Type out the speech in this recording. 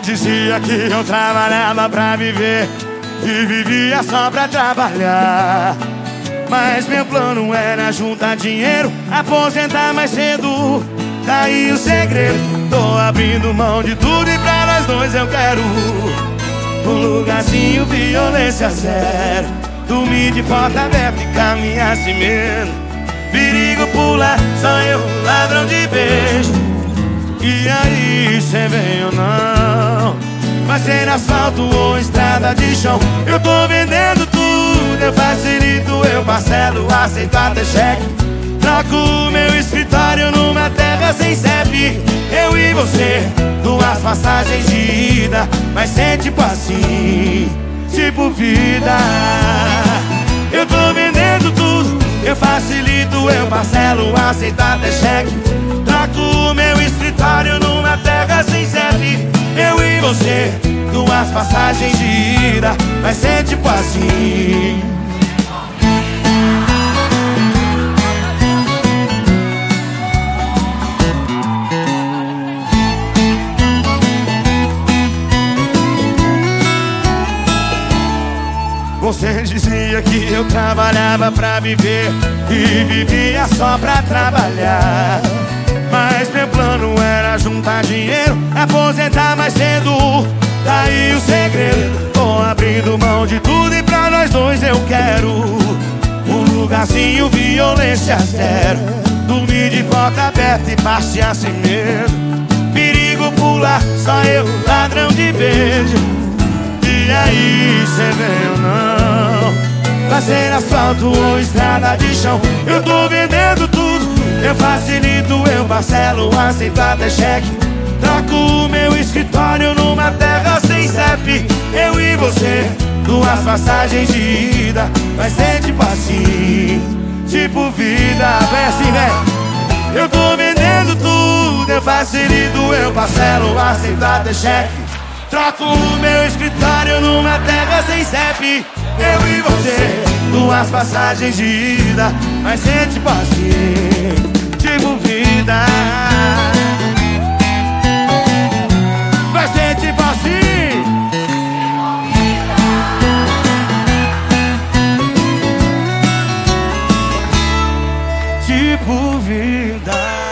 dizia que eu trabalhava pra viver E vivia só pra trabalhar. Mas meu plano era juntar dinheiro Aposentar mais cedo. Daí o segredo Tô abrindo mão de tudo e pra nós dois eu quero Um lugarzinho, violência zero. Dormir de porta aberta e caminhar medo. Perigo pular, só eu, ladrão Vai ser asfalto ou estrada de chão. Eu tô vendendo tudo, eu facilito, eu parcelo Aceito até cheque. Troco meu escritório numa terra sem CEP. Eu e você, duas passagens de ida. Vai ser tipo assim, tipo vida. Eu tô vendendo tudo, eu facilito, eu parcelo Aceito até cheque. Troco meu escritório numa duas passagens de ida Vai ser tipo assim. Você dizia que eu trabalhava pra viver E vivia só pra trabalhar. Mas meu plano era juntar dinheiro Aposentar mais cedo Lugarzinho, violência zero. Dormir de porta aberta e passear sem medo. Perigo pular, só eu, ladrão de beijo. E aí, cê vem ou não? Vai ser asfalto ou estrada de chão. Eu tô vendendo tudo. Eu facilito, eu parcelo Aceito até cheque. Troco o meu escritório numa terra sem CEP. Eu e você, duas passagens de ida Vai ser tipo assim, tipo vida Vem assim, vem Eu tô vendendo tudo Eu facilito, eu parcelo Aceito até cheque. Troco o meu escritório numa terra sem CEP. Eu e você, duas passagens de ida Vai ser tipo assim, tipo por vida.